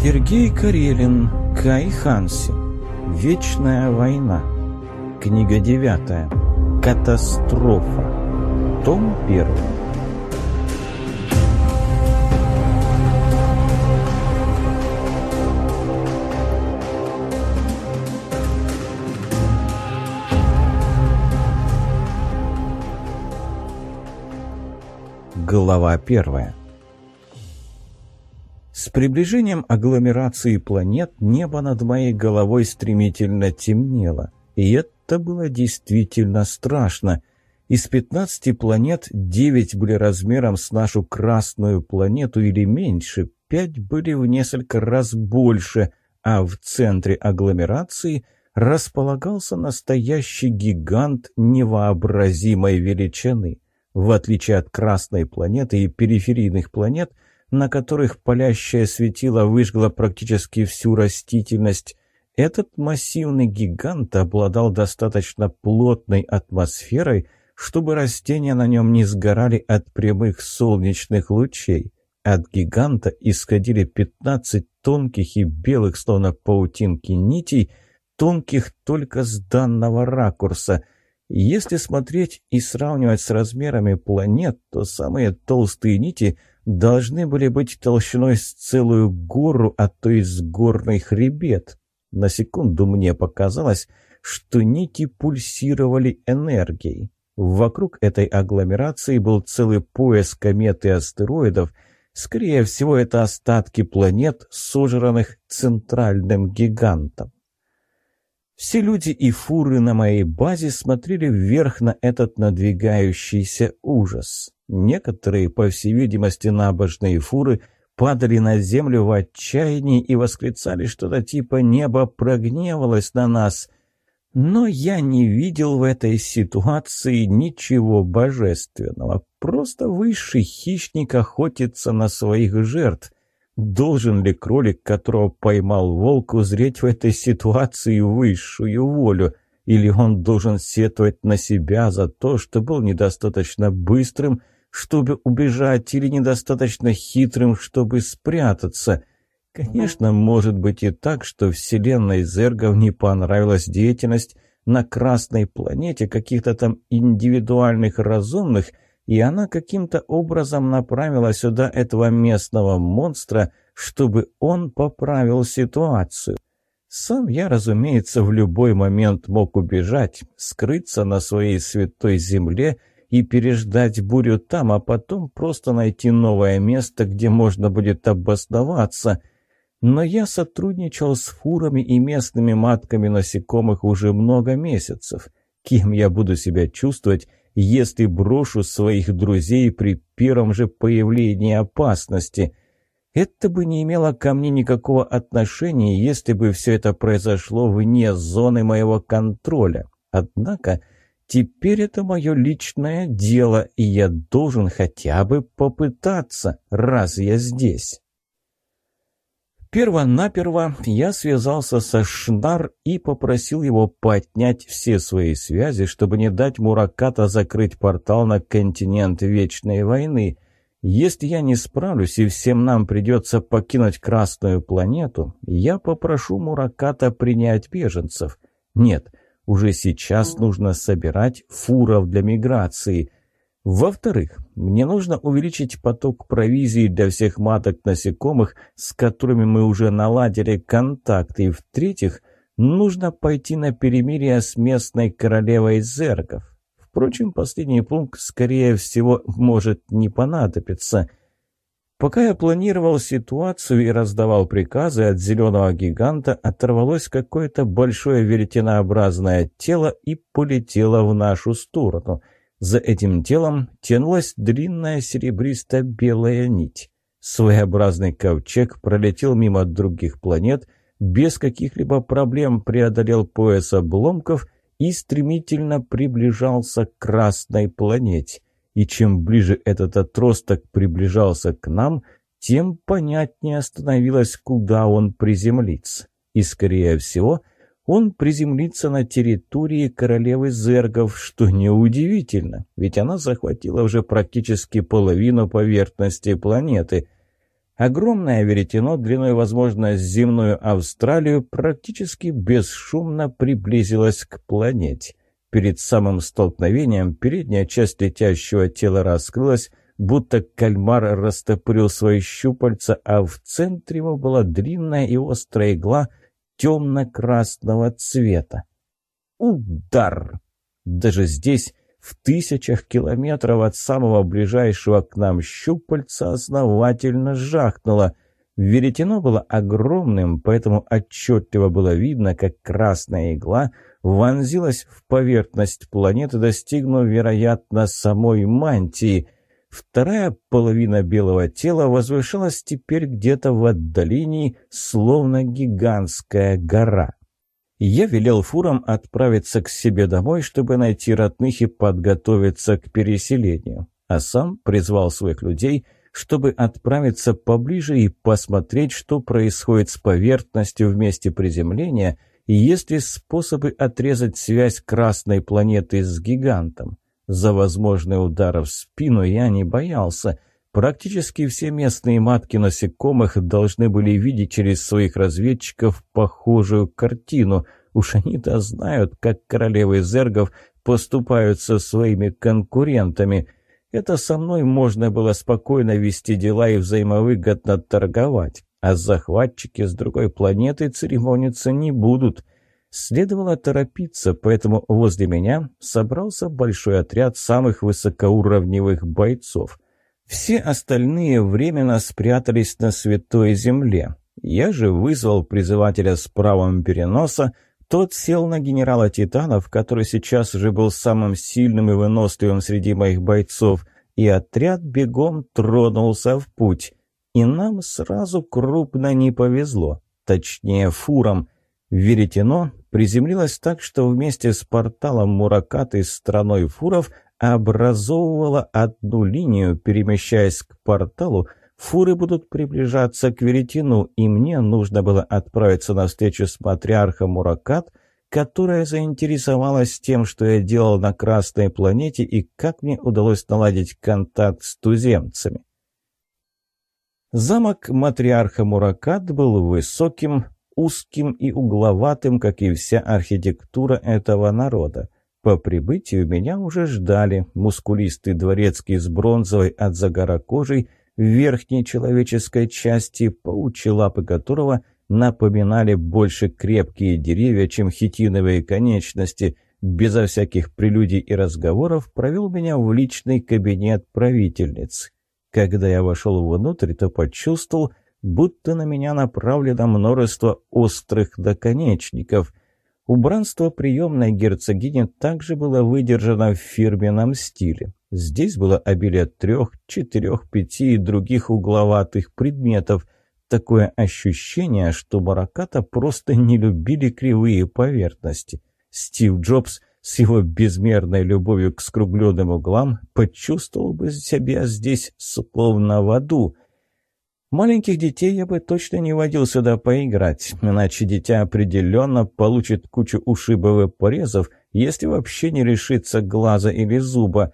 Сергей Карелин, Кай Ханси. Вечная война. Книга девятая. Катастрофа. Том первый. Глава первая. Приближением агломерации планет небо над моей головой стремительно темнело. И это было действительно страшно. Из 15 планет 9 были размером с нашу красную планету или меньше, 5 были в несколько раз больше, а в центре агломерации располагался настоящий гигант невообразимой величины. В отличие от красной планеты и периферийных планет – на которых палящее светило выжгло практически всю растительность, этот массивный гигант обладал достаточно плотной атмосферой, чтобы растения на нем не сгорали от прямых солнечных лучей. От гиганта исходили 15 тонких и белых, словно паутинки нитей, тонких только с данного ракурса. Если смотреть и сравнивать с размерами планет, то самые толстые нити должны были быть толщиной с целую гору, а то и с горный хребет. На секунду мне показалось, что нити пульсировали энергией. Вокруг этой агломерации был целый пояс комет и астероидов. Скорее всего, это остатки планет, сожранных центральным гигантом. Все люди и фуры на моей базе смотрели вверх на этот надвигающийся ужас. Некоторые, по всей видимости, набожные фуры падали на землю в отчаянии и восклицали что-то типа «небо прогневалось на нас». Но я не видел в этой ситуации ничего божественного. Просто высший хищник охотится на своих жертв. Должен ли кролик, которого поймал волк, узреть в этой ситуации высшую волю? Или он должен сетовать на себя за то, что был недостаточно быстрым, чтобы убежать, или недостаточно хитрым, чтобы спрятаться. Конечно, может быть и так, что вселенной Зергов не понравилась деятельность на Красной планете каких-то там индивидуальных разумных, и она каким-то образом направила сюда этого местного монстра, чтобы он поправил ситуацию. Сам я, разумеется, в любой момент мог убежать, скрыться на своей святой земле – и переждать бурю там, а потом просто найти новое место, где можно будет обосноваться. Но я сотрудничал с фурами и местными матками насекомых уже много месяцев. Кем я буду себя чувствовать, если брошу своих друзей при первом же появлении опасности? Это бы не имело ко мне никакого отношения, если бы все это произошло вне зоны моего контроля. Однако Теперь это мое личное дело, и я должен хотя бы попытаться, раз я здесь. Первонаперво я связался со Шнар и попросил его поднять все свои связи, чтобы не дать Мураката закрыть портал на континент Вечной войны. Если я не справлюсь и всем нам придется покинуть Красную планету, я попрошу Мураката принять беженцев. Нет, уже сейчас нужно собирать фуров для миграции. Во-вторых, мне нужно увеличить поток провизии для всех маток насекомых, с которыми мы уже наладили контакт. И в-третьих, нужно пойти на перемирие с местной королевой зерков. Впрочем, последний пункт, скорее всего, может не понадобиться. Пока я планировал ситуацию и раздавал приказы, от зеленого гиганта оторвалось какое-то большое веретенообразное тело и полетело в нашу сторону. За этим телом тянулась длинная серебристо-белая нить. Своеобразный ковчег пролетел мимо других планет, без каких-либо проблем преодолел пояс обломков и стремительно приближался к красной планете и чем ближе этот отросток приближался к нам, тем понятнее становилось, куда он приземлится. И, скорее всего, он приземлится на территории королевы Зергов, что неудивительно, ведь она захватила уже практически половину поверхности планеты. Огромное веретено длиной, возможно, земную Австралию практически бесшумно приблизилось к планете. Перед самым столкновением передняя часть летящего тела раскрылась, будто кальмар растопырил свои щупальца, а в центре его была длинная и острая игла темно-красного цвета. Удар! Даже здесь, в тысячах километров от самого ближайшего к нам щупальца, основательно жахнуло. Веретено было огромным, поэтому отчетливо было видно, как красная игла вонзилась в поверхность планеты, достигнув, вероятно, самой мантии — Вторая половина белого тела возвышалась теперь где-то в отдалении, словно гигантская гора. Я велел фурам отправиться к себе домой, чтобы найти родных и подготовиться к переселению, а сам призвал своих людей, чтобы отправиться поближе и посмотреть, что происходит с поверхностью в месте приземления и есть ли способы отрезать связь красной планеты с гигантом. За возможный удар в спину я не боялся. Практически все местные матки насекомых должны были видеть через своих разведчиков похожую картину. Уж они-то знают, как королевы зергов поступают со своими конкурентами. Это со мной можно было спокойно вести дела и взаимовыгодно торговать. А захватчики с другой планеты церемониться не будут — Следовало торопиться, поэтому возле меня собрался большой отряд самых высокоуровневых бойцов. Все остальные временно спрятались на Святой Земле. Я же вызвал призывателя с правом переноса, тот сел на генерала Титанов, который сейчас уже был самым сильным и выносливым среди моих бойцов, и отряд бегом тронулся в путь. И нам сразу крупно не повезло, точнее фурам. Веретено приземлилась так, что вместе с порталом Муракаты страной фуров образовывала одну линию, перемещаясь к порталу, фуры будут приближаться к веретену, и мне нужно было отправиться на встречу с матриархом Муракат, которая заинтересовалась тем, что я делал на Красной планете и как мне удалось наладить контакт с туземцами. Замок матриарха Муракат был высоким, узким и угловатым, как и вся архитектура этого народа. По прибытию меня уже ждали мускулистый дворецкий с бронзовой от загара кожей в верхней человеческой части, паучьи лапы которого напоминали больше крепкие деревья, чем хитиновые конечности, безо всяких прелюдий и разговоров провел меня в личный кабинет правительницы. Когда я вошел внутрь, то почувствовал, будто на меня направлено множество острых наконечников. Убранство приемной герцогини также было выдержано в фирменном стиле. Здесь было обилие трех, четырех, пяти и других угловатых предметов. Такое ощущение, что Бараката просто не любили кривые поверхности. Стив Джобс с его безмерной любовью к скругленным углам почувствовал бы себя здесь словно в аду – Маленьких детей я бы точно не водил сюда поиграть, иначе дитя определенно получит кучу ушибов и порезов, если вообще не решится глаза или зуба.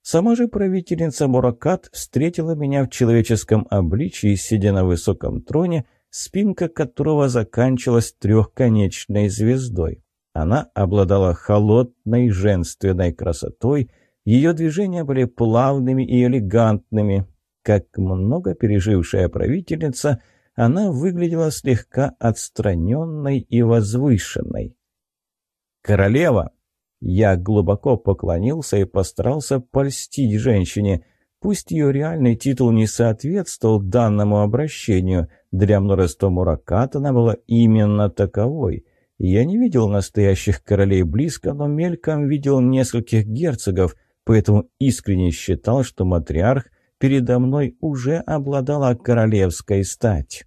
Сама же правительница Муракат встретила меня в человеческом обличии, сидя на высоком троне, спинка которого заканчивалась трехконечной звездой. Она обладала холодной женственной красотой, ее движения были плавными и элегантными, как много пережившая правительница, она выглядела слегка отстраненной и возвышенной. «Королева!» Я глубоко поклонился и постарался польстить женщине. Пусть ее реальный титул не соответствовал данному обращению, для множества муракат она была именно таковой. Я не видел настоящих королей близко, но мельком видел нескольких герцогов, поэтому искренне считал, что матриарх – передо мной уже обладала королевской стать.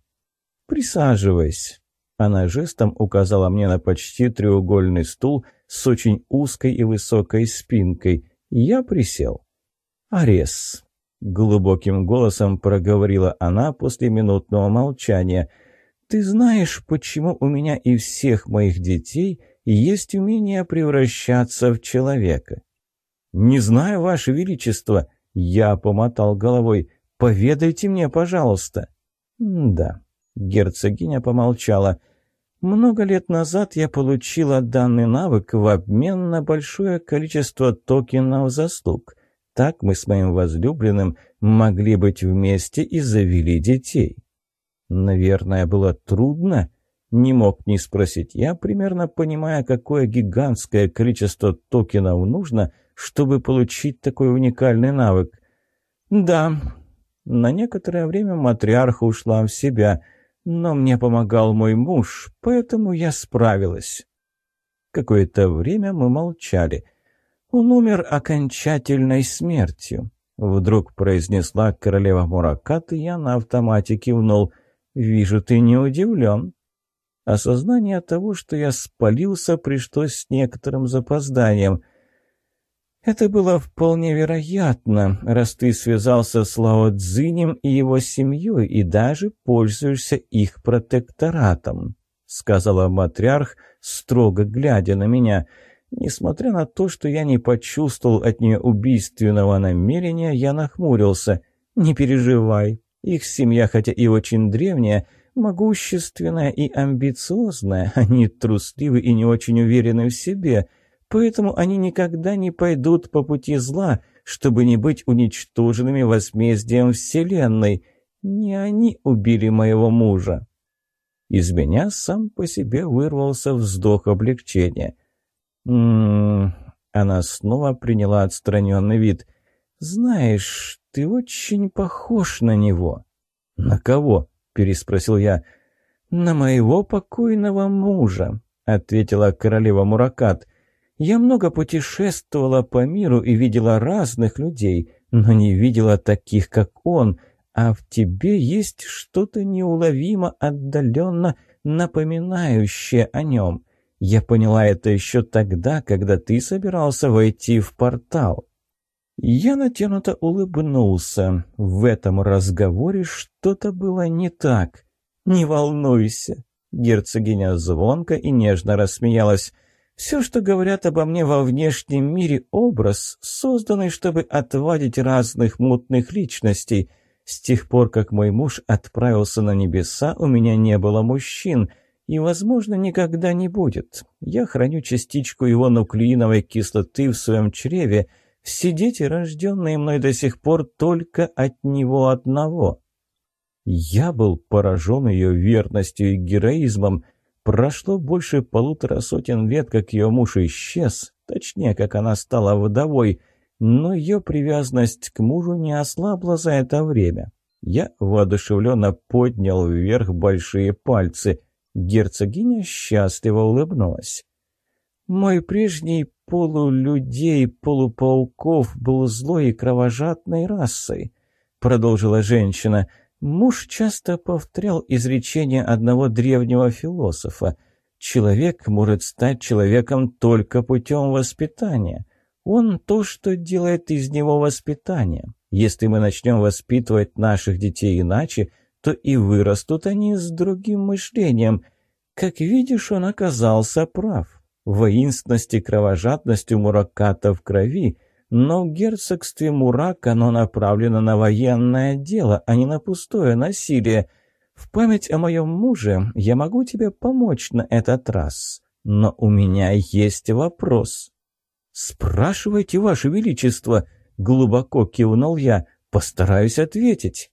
«Присаживайся». Она жестом указала мне на почти треугольный стул с очень узкой и высокой спинкой. Я присел. «Арес», — глубоким голосом проговорила она после минутного молчания. «Ты знаешь, почему у меня и всех моих детей есть умение превращаться в человека?» «Не знаю, Ваше Величество», я помотал головой. «Поведайте мне, пожалуйста». «Да». Герцогиня помолчала. «Много лет назад я получила данный навык в обмен на большое количество токенов заслуг. Так мы с моим возлюбленным могли быть вместе и завели детей». «Наверное, было трудно?» Не мог не спросить я, примерно понимая, какое гигантское количество токенов нужно, чтобы получить такой уникальный навык. «Да». На некоторое время матриарха ушла в себя, но мне помогал мой муж, поэтому я справилась. Какое-то время мы молчали. Он умер окончательной смертью. Вдруг произнесла королева Муракат, и я на автомате кивнул. «Вижу, ты не удивлен». Осознание того, что я спалился, пришлось с некоторым запозданием — это было вполне вероятно, раз ты связался с Лао Цзинем и его семьей и даже пользуешься их протекторатом», — сказала матриарх, строго глядя на меня. Несмотря на то, что я не почувствовал от нее убийственного намерения, я нахмурился. «Не переживай, их семья, хотя и очень древняя, могущественная и амбициозная, они трусливы и не очень уверены в себе». Поэтому они никогда не пойдут по пути зла, чтобы не быть уничтоженными возмездием Вселенной. Не они убили моего мужа. Из меня сам по себе вырвался вздох облегчения. «М-м-м...» Она снова приняла отстраненный вид. «Знаешь, ты очень похож на него». «На кого?» — переспросил я. «На моего покойного мужа», — ответила королева Муракат. Я много путешествовала по миру и видела разных людей, но не видела таких, как он, а в тебе есть что-то неуловимо отдаленно напоминающее о нем. Я поняла это еще тогда, когда ты собирался войти в портал. Я натянуто улыбнулся. В этом разговоре что-то было не так. «Не волнуйся», — герцогиня звонко и нежно рассмеялась. Все, что говорят обо мне во внешнем мире, образ, созданный, чтобы отвадить разных мутных личностей. С тех пор, как мой муж отправился на небеса, у меня не было мужчин, и, возможно, никогда не будет. Я храню частичку его нуклеиновой кислоты в своем чреве. Все дети, рожденные мной до сих пор, только от него одного. Я был поражен ее верностью и героизмом, Прошло больше полутора сотен лет, как ее муж исчез, точнее, как она стала вдовой, но ее привязанность к мужу не ослабла за это время. Я воодушевленно поднял вверх большие пальцы. Герцогиня счастливо улыбнулась. «Мой прежний полулюдей, полупауков был злой и кровожадной расой», — продолжила женщина, — Муж часто повторял изречение одного древнего философа. «Человек может стать человеком только путем воспитания. Он то, что делает из него воспитание. Если мы начнем воспитывать наших детей иначе, то и вырастут они с другим мышлением. Как видишь, он оказался прав. Воинственность и кровожадность у Мураката в крови, но в герцогстве Мурак оно направлено на военное дело, а не на пустое насилие. В память о моем муже я могу тебе помочь на этот раз. Но у меня есть вопрос. «Спрашивайте, Ваше Величество!» — глубоко кивнул я. «Постараюсь ответить».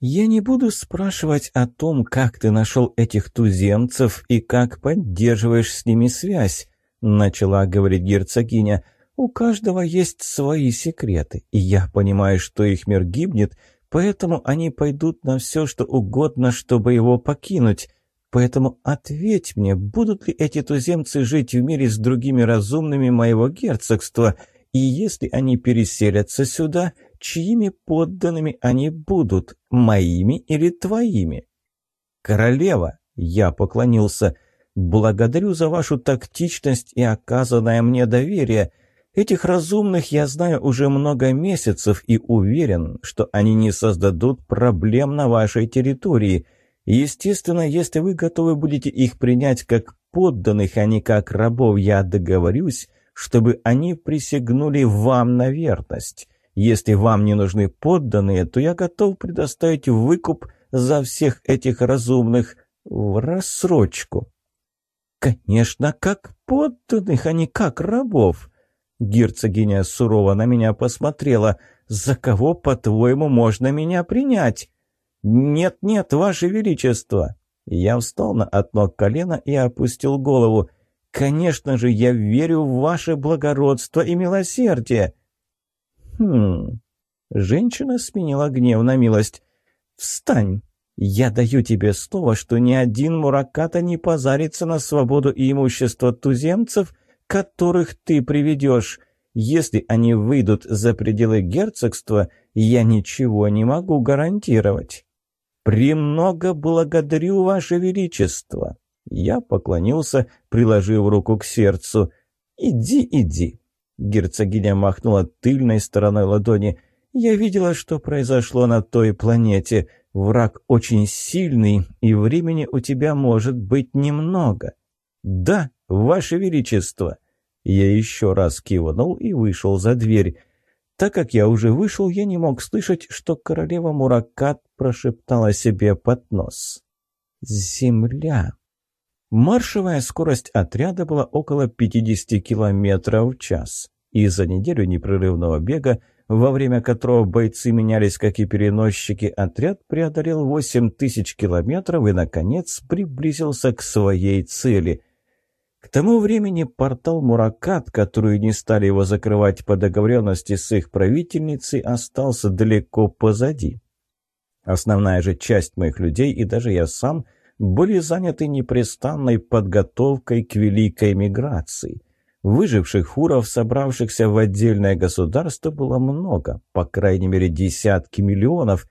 «Я не буду спрашивать о том, как ты нашел этих туземцев и как поддерживаешь с ними связь», — начала говорить герцогиня. У каждого есть свои секреты, и я понимаю, что их мир гибнет, поэтому они пойдут на все, что угодно, чтобы его покинуть. Поэтому ответь мне, будут ли эти туземцы жить в мире с другими разумными моего герцогства, и если они переселятся сюда, чьими подданными они будут, моими или твоими? Королева, я поклонился, благодарю за вашу тактичность и оказанное мне доверие — Этих разумных я знаю уже много месяцев и уверен, что они не создадут проблем на вашей территории. Естественно, если вы готовы будете их принять как подданных, а не как рабов, я договорюсь, чтобы они присягнули вам на верность. Если вам не нужны подданные, то я готов предоставить выкуп за всех этих разумных в рассрочку. Конечно, как подданных, а не как рабов. Герцогиня сурово на меня посмотрела. «За кого, по-твоему, можно меня принять?» «Нет-нет, ваше величество!» Я встал на одно колено и опустил голову. «Конечно же, я верю в ваше благородство и милосердие!» «Хм...» Женщина сменила гнев на милость. «Встань! Я даю тебе слово, что ни один мураката не позарится на свободу и имущество туземцев, которых ты приведешь. Если они выйдут за пределы герцогства, я ничего не могу гарантировать. «Премного благодарю, Ваше Величество!» Я поклонился, приложив руку к сердцу. «Иди, иди!» Герцогиня махнула тыльной стороной ладони. «Я видела, что произошло на той планете. Враг очень сильный, и времени у тебя может быть немного». «Да, Ваше Величество!» Я еще раз кивнул и вышел за дверь. Так как я уже вышел, я не мог слышать, что королева Муракат прошептала себе под нос. «Земля!» Маршевая скорость отряда была около 50 км в час. И за неделю непрерывного бега, во время которого бойцы менялись как и переносчики, отряд преодолел 8 тысяч километров и, наконец, приблизился к своей цели. К тому времени портал Муракат, который не стали его закрывать по договоренности с их правительницей, остался далеко позади. Основная же часть моих людей и даже я сам были заняты непрестанной подготовкой к великой миграции. Выживших фуров, собравшихся в отдельное государство, было много, по крайней мере десятки миллионов.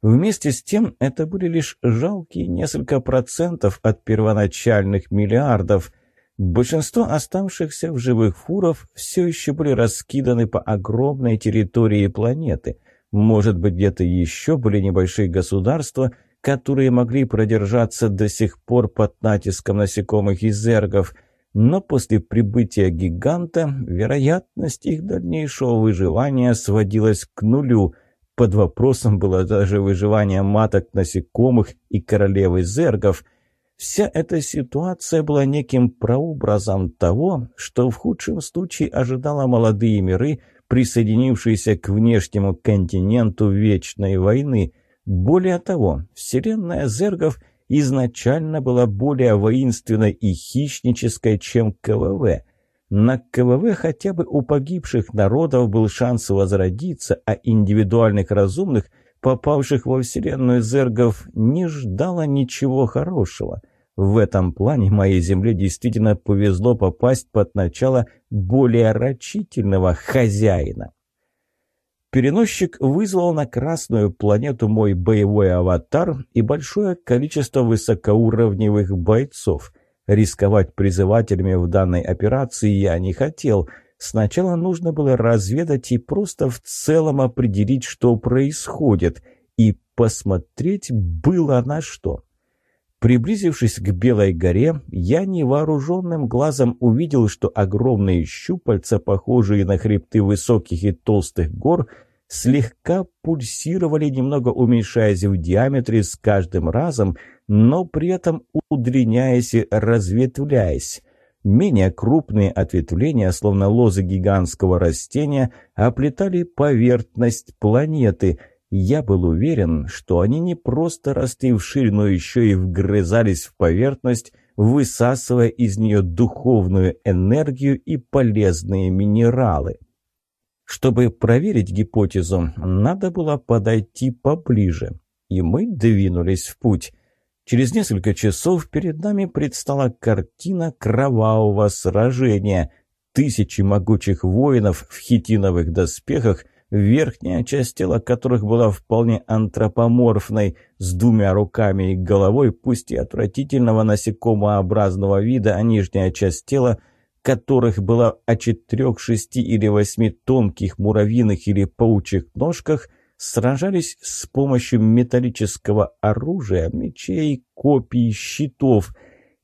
Вместе с тем это были лишь жалкие несколько процентов от первоначальных миллиардов – Большинство оставшихся в живых фуров все еще были раскиданы по огромной территории планеты. Может быть, где-то еще были небольшие государства, которые могли продержаться до сих пор под натиском насекомых и зергов, но после прибытия гиганта вероятность их дальнейшего выживания сводилась к нулю. Под вопросом было даже выживание маток насекомых и королевы зергов – Вся эта ситуация была неким прообразом того, что в худшем случае ожидало молодые миры, присоединившиеся к внешнему континенту Вечной войны. Более того, вселенная зергов изначально была более воинственной и хищнической, чем КВВ. На КВВ хотя бы у погибших народов был шанс возродиться, а индивидуальных разумных – попавших во вселенную зергов, не ждало ничего хорошего. В этом плане моей земле действительно повезло попасть под начало более рачительного хозяина. Переносчик вызвал на Красную планету мой боевой аватар и большое количество высокоуровневых бойцов. Рисковать призывателями в данной операции я не хотел – Сначала нужно было разведать и просто в целом определить, что происходит, и посмотреть было на что. Приблизившись к Белой горе, я невооруженным глазом увидел, что огромные щупальца, похожие на хребты высоких и толстых гор, слегка пульсировали, немного уменьшаясь в диаметре с каждым разом, но при этом удлиняясь и разветвляясь. Менее крупные ответвления, словно лозы гигантского растения, оплетали поверхность планеты. Я был уверен, что они не просто росли вширь, но еще и вгрызались в поверхность, высасывая из нее духовную энергию и полезные минералы. Чтобы проверить гипотезу, надо было подойти поближе, и мы двинулись в путь. Через несколько часов перед нами предстала картина кровавого сражения. Тысячи могучих воинов в хитиновых доспехах, верхняя часть тела которых была вполне антропоморфной, с двумя руками и головой, пусть и отвратительного насекомообразного вида, а нижняя часть тела которых была о четырех, шести или восьми тонких муравьиных или паучьих ножках, сражались с помощью металлического оружия, мечей, копий, щитов.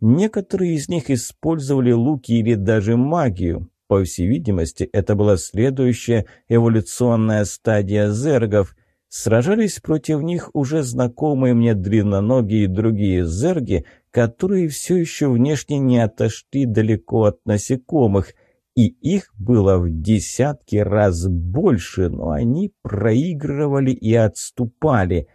Некоторые из них использовали луки или даже магию. По всей видимости, это была следующая эволюционная стадия зергов. Сражались против них уже знакомые мне длинноногие и другие зерги, которые все еще внешне не отошли далеко от насекомых, и их было в десятки раз больше, но они проигрывали и отступали.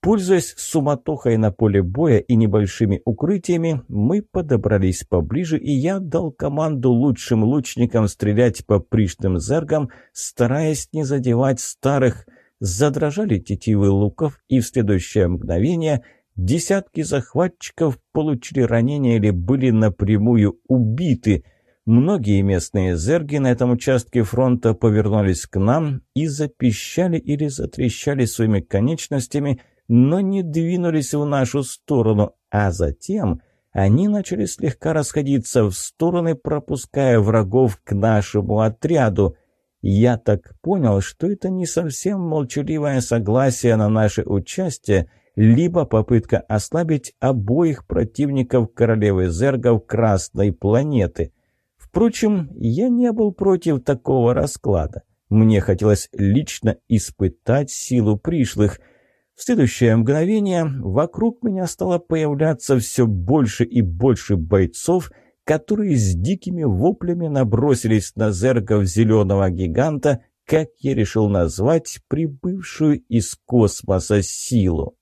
Пользуясь суматохой на поле боя и небольшими укрытиями, мы подобрались поближе, и я дал команду лучшим лучникам стрелять по пришлым зергам, стараясь не задевать старых – задрожали тетивы луков, и в следующее мгновение десятки захватчиков получили ранения или были напрямую убиты. Многие местные зерги на этом участке фронта повернулись к нам и запищали или затрещали своими конечностями, но не двинулись в нашу сторону, а затем они начали слегка расходиться в стороны, пропуская врагов к нашему отряду. Я так понял, что это не совсем молчаливое согласие на наше участие, либо попытка ослабить обоих противников королевы зергов Красной планеты. Впрочем, я не был против такого расклада. Мне хотелось лично испытать силу пришлых. В следующее мгновение вокруг меня стало появляться все больше и больше бойцов – которые с дикими воплями набросились на зергов зеленого гиганта, как я решил назвать прибывшую из космоса силу.